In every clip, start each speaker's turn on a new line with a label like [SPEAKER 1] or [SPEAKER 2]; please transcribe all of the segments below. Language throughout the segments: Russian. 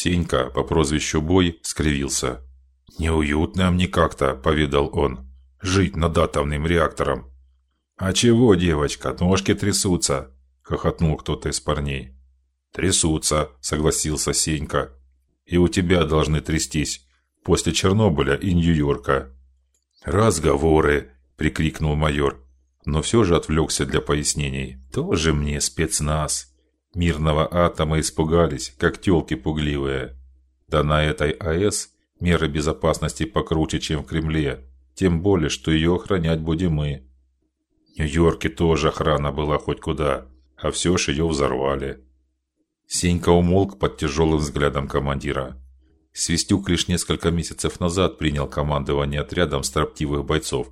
[SPEAKER 1] Сенька по прозвищу Бой скривился. Неуютно мне как-то, повидал он. Жить над атомным реактором. А чего, девочка, ножки трясутся, хохотнул кто-то из парней. Трясутся, согласился Сенька. И у тебя должны трястись после Чернобыля и Нью-Йорка. Разговоры, прикрикнул майор, но все же отвлекся для пояснений. Тоже мне спецназ. Мирного атома испугались, как тёлки пугливые. Да на этой АЭС меры безопасности покруче, чем в Кремле. Тем более, что ее охранять будем мы. В Нью-Йорке тоже охрана была хоть куда, а все ж ее взорвали. Сенька умолк под тяжелым взглядом командира. Свистюк лишь несколько месяцев назад принял командование отрядом строптивых бойцов,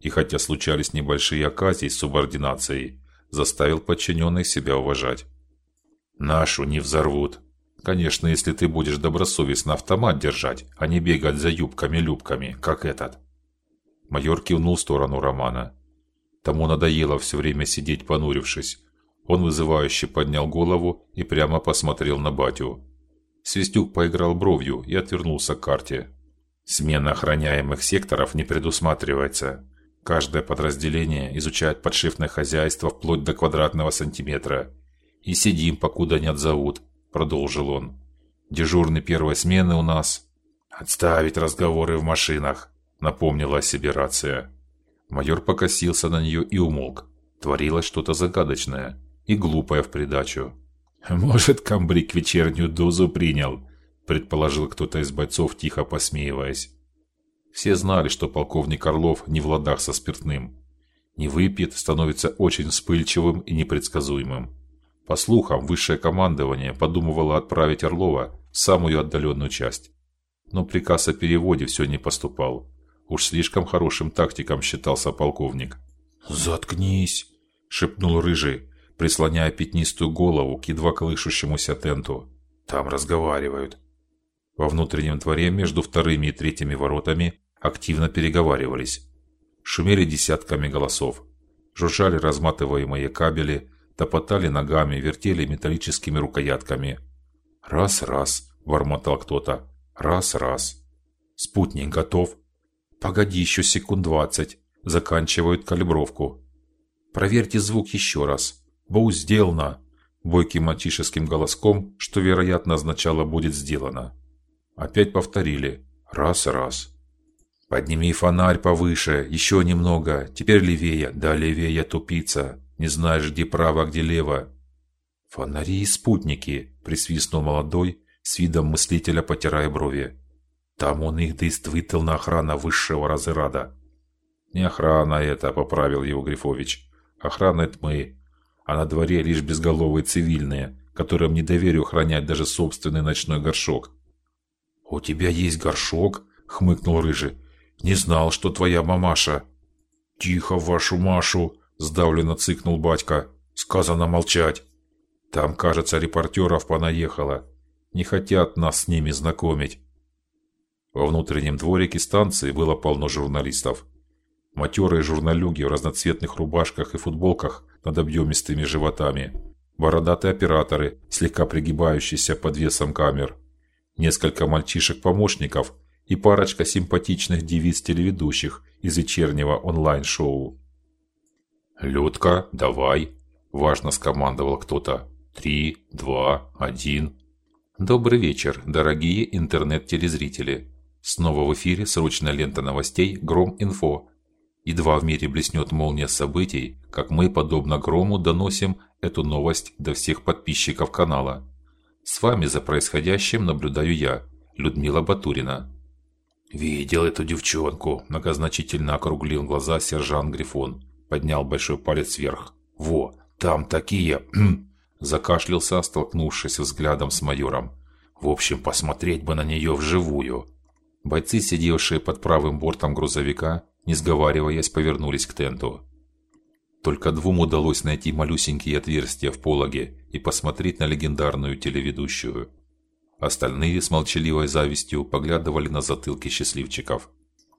[SPEAKER 1] и хотя случались небольшие оказии с субординацией, заставил подчиненных себя уважать. Нашу не взорвут. Конечно, если ты будешь добросовестно автомат держать, а не бегать за юбками-любками, как этот. Майор кивнул в сторону Романа. Тому надоело все время сидеть понурившись. Он вызывающе поднял голову и прямо посмотрел на батю. Свистюк поиграл бровью и отвернулся к карте. Смена охраняемых секторов не предусматривается. Каждое подразделение изучает подшефное хозяйство вплоть до квадратного сантиметра. И сидим, покуда не отзовут, продолжил он. Дежурный первой смены у нас. Отставить разговоры в машинах, напомнила о себе рация. Майор покосился на нее и умолк. Творилось что-то загадочное и глупое в придачу. Может, комбриг вечернюю дозу принял, предположил кто-то из бойцов, тихо посмеиваясь. Все знали, что полковник Орлов не в ладах со спиртным. Не выпьет, становится очень вспыльчивым и непредсказуемым. По слухам, высшее командование подумывало отправить Орлова в самую отдаленную часть. Но приказ о переводе все не поступал. Уж слишком хорошим тактиком считался полковник. "Заткнись", шепнул рыжий, прислоняя пятнистую голову к едва колышущемуся тенту. Там разговаривают. Во внутреннем дворе между вторыми и третьими воротами активно переговаривались. Шумели десятками голосов, жужжали разматываемые кабели, топотали ногами, вертели металлическими рукоятками. Раз-раз, бормотал кто-то. Раз-раз. Спутник готов. Погоди еще секунд двадцать. Заканчивают калибровку. Проверьте звук еще раз. Боу сделано. Бойким мальчишеским голоском, что вероятно означало будет сделано. Опять повторили. Раз-раз. Подними фонарь повыше, еще немного. Теперь левее, да левее, тупица. Не знаешь, где право, где лево. Фонари и спутники, присвистнул молодой, с видом мыслителя потирая брови. Там он их действительно на охрана высшего разряда. Не охрана это, поправил его Грифович. Охрана это мы, а на дворе лишь безголовые цивильные, которым не доверю охранять даже собственный ночной горшок. У тебя есть горшок? хмыкнул рыжий. Не знал, что твоя мамаша. Тихо, вашу Машу, сдавленно цыкнул батька. Сказано молчать. Там, кажется, репортеров понаехало. Не хотят нас с ними знакомить. Во внутреннем дворике станции было полно журналистов. Матерые журналюги в разноцветных рубашках и футболках над объемистыми животами, бородатые операторы, слегка пригибающиеся под весом камер, несколько мальчишек-помощников и парочка симпатичных девиц-телеведущих из вечернего онлайн-шоу. «Людка, давай!» – важно скомандовал кто-то. «Три, два, один...» Добрый вечер, дорогие интернет-телезрители. Снова в эфире срочная лента новостей Гром Инфо. Едва в мире блеснет молния событий, как мы, подобно грому, доносим эту новость до всех подписчиков канала. С вами за происходящим наблюдаю я, Людмила Батурина. Видел эту девчонку, многозначительно округлил глаза сержант Грифон поднял большой палец вверх. Во, там такие, закашлялся, столкнувшись взглядом с майором. В общем, посмотреть бы на нее вживую. Бойцы, сидевшие под правым бортом грузовика, не сговариваясь, повернулись к тенту. Только двум удалось найти малюсенькие отверстия в пологе и посмотреть на легендарную телеведущую. Остальные с молчаливой завистью поглядывали на затылки счастливчиков.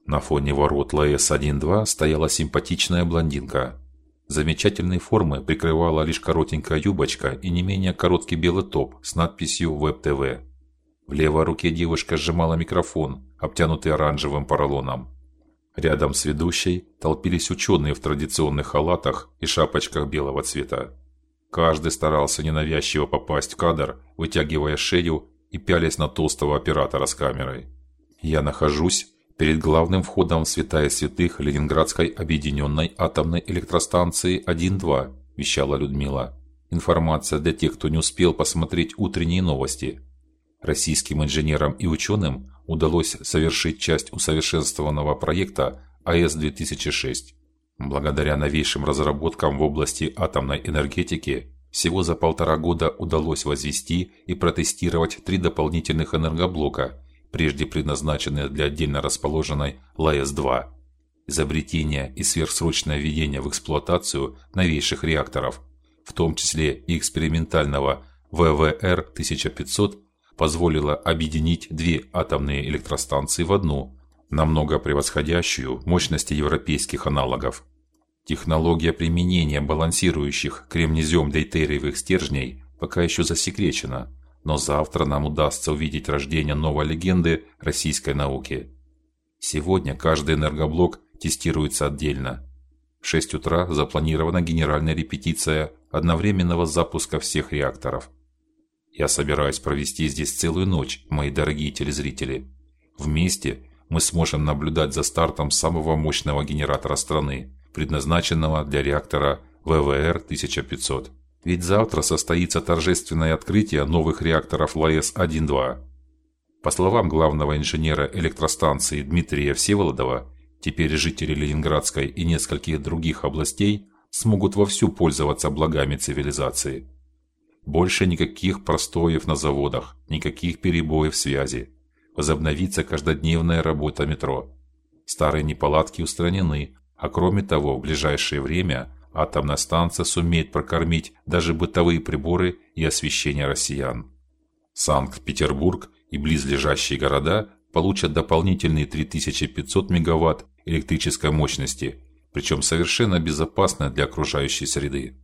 [SPEAKER 1] На фоне ворот ЛС-1-2 стояла симпатичная блондинка. Замечательной формы прикрывала лишь коротенькая юбочка и не менее короткий белый топ с надписью Веб ТВ. В левой руке девушка сжимала микрофон, обтянутый оранжевым поролоном. Рядом с ведущей толпились ученые в традиционных халатах и шапочках белого цвета. Каждый старался ненавязчиво попасть в кадр, вытягивая шею и пялясь на толстого оператора с камерой. Я нахожусь перед главным входом в святая святых Ленинградской объединенной атомной электростанции 1-2, вещала Людмила. Информация для тех, кто не успел посмотреть утренние новости. Российским инженерам и ученым удалось совершить часть усовершенствованного проекта АЭС-2006. Благодаря новейшим разработкам в области атомной энергетики всего за полтора года удалось возвести и протестировать три дополнительных энергоблока, прежде предназначенные для отдельно расположенной ЛАЭС-2. Изобретение и сверхсрочное введение в эксплуатацию новейших реакторов, в том числе и экспериментального ВВР 1500 позволило объединить две атомные электростанции в одну, намного превосходящую мощности европейских аналогов. Технология применения балансирующих кремнезем-дейтериевых стержней пока еще засекречена, но завтра нам удастся увидеть рождение новой легенды российской науки. Сегодня каждый энергоблок тестируется отдельно. В 6 утра запланирована генеральная репетиция одновременного запуска всех реакторов. Я собираюсь провести здесь целую ночь, мои дорогие телезрители. Вместе мы сможем наблюдать за стартом самого мощного генератора страны, предназначенного для реактора ВВР 1500. Ведь завтра состоится торжественное открытие новых реакторов ЛАЭС-1-2. По словам главного инженера электростанции Дмитрия Всеволодова, теперь жители Ленинградской и нескольких других областей смогут вовсю пользоваться благами цивилизации. Больше никаких простоев на заводах, никаких перебоев связи. Возобновится каждодневная работа метро. Старые неполадки устранены, а кроме того, в ближайшее время атомная станция сумеет прокормить даже бытовые приборы и освещение россиян. Санкт-Петербург и близлежащие города получат дополнительные 3500 мегаватт электрической мощности, причем совершенно безопасно для окружающей среды.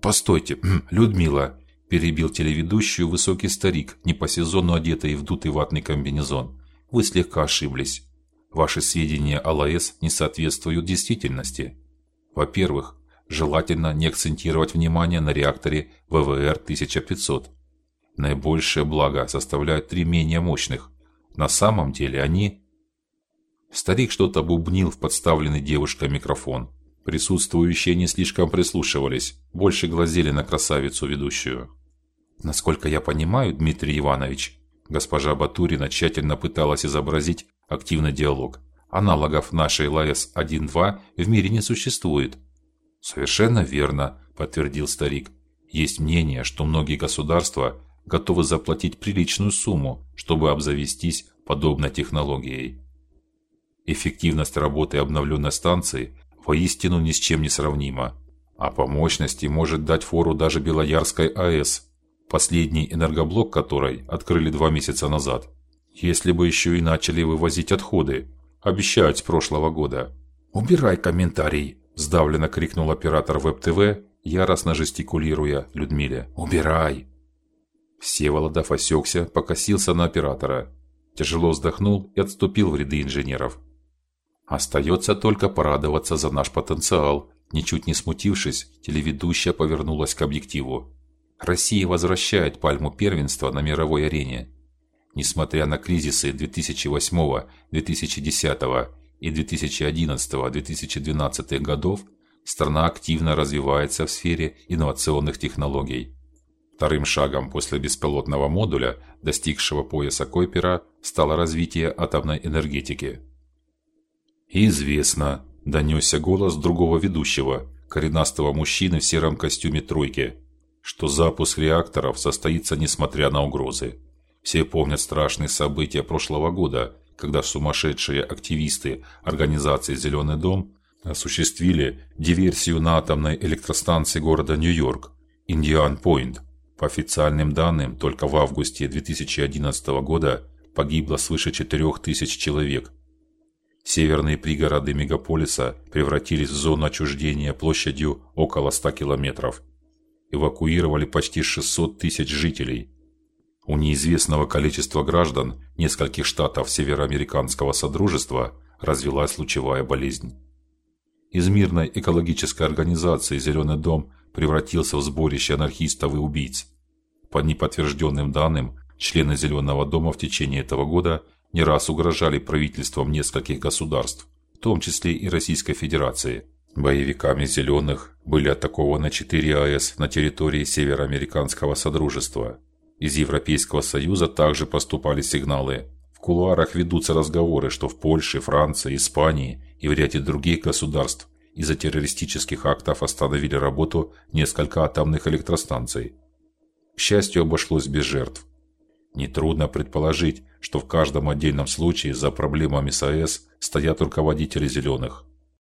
[SPEAKER 1] Постойте, Людмила, перебил телеведущую высокий старик, не по сезону одетый в дутый ватный комбинезон. Вы слегка ошиблись. Ваши сведения о ЛАЭС не соответствуют действительности. Во-первых, желательно не акцентировать внимание на реакторе ВВР 1500. Наибольшее благо составляют три менее мощных. На самом деле они Старик что-то бубнил в подставленный девушкой микрофон. Присутствующие не слишком прислушивались, больше глазели на красавицу ведущую. Насколько я понимаю, Дмитрий Иванович, госпожа Батурина тщательно пыталась изобразить активный диалог. Аналогов нашей ЛАЭС-1-2 в мире не существует. Совершенно верно, подтвердил старик. Есть мнение, что многие государства готовы заплатить приличную сумму, чтобы обзавестись подобной технологией. Эффективность работы обновленной станции воистину ни с чем не сравнима. А по мощности может дать фору даже Белоярской АЭС, последний энергоблок которой открыли два месяца назад. Если бы еще и начали вывозить отходы, обещают с прошлого года. Убирай комментарий, сдавленно крикнул оператор Веб-ТВ, яростно жестикулируя Людмиле. Убирай. Всеволодов осекся, покосился на оператора, тяжело вздохнул и отступил в ряды инженеров. Остается только порадоваться за наш потенциал. Ничуть не смутившись, телеведущая повернулась к объективу. Россия возвращает пальму первенства на мировой арене. Несмотря на кризисы 2008, 2010 и 2011-2012 годов, страна активно развивается в сфере инновационных технологий. Вторым шагом после беспилотного модуля, достигшего пояса Койпера, стало развитие атомной энергетики. Известно, донесся голос другого ведущего, коренастого мужчины в сером костюме тройки, что запуск реакторов состоится несмотря на угрозы. Все помнят страшные события прошлого года, когда сумасшедшие активисты организации Зеленый дом осуществили диверсию на атомной электростанции города Нью-Йорк, Индиан-Пойнт. По официальным данным, только в августе 2011 года погибло свыше 4000 человек, Северные пригороды мегаполиса превратились в зону отчуждения площадью около 100 километров. Эвакуировали почти 600 тысяч жителей. У неизвестного количества граждан нескольких штатов североамериканского содружества развилась лучевая болезнь. Из мирной экологической организации Зеленый дом превратился в сборище анархистов и убийц. По неподтвержденным данным, члены Зеленого дома в течение этого года не раз угрожали правительствам нескольких государств, в том числе и Российской Федерации. Боевиками зеленых были атакованы четыре АЭС на территории Североамериканского содружества. Из Европейского союза также поступали сигналы. В кулуарах ведутся разговоры, что в Польше, Франции, Испании и в ряде других государств из-за террористических актов остановили работу несколько атомных электростанций. К счастью, обошлось без жертв. Нетрудно предположить, что в каждом отдельном случае за проблемами с АЭС стоят руководители зеленых.